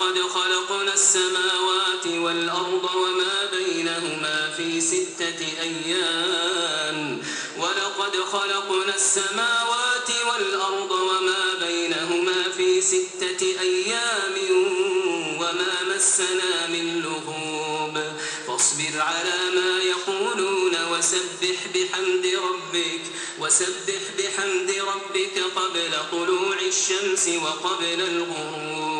ولقد خلقنا السماوات والأرض وما بينهما في ستة أيام. ولقد خلقنا السماوات والأرض وما بينهما في ستة أيام وما مسنا من لغوب. فاصبر على ما يقولون وسبح بحمد ربك وسبح بحمد ربك قبل طلوع الشمس وقبل الغروب.